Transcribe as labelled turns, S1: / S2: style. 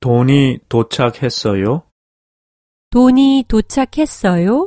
S1: 돈이 도착했어요?
S2: 돈이 도착했어요?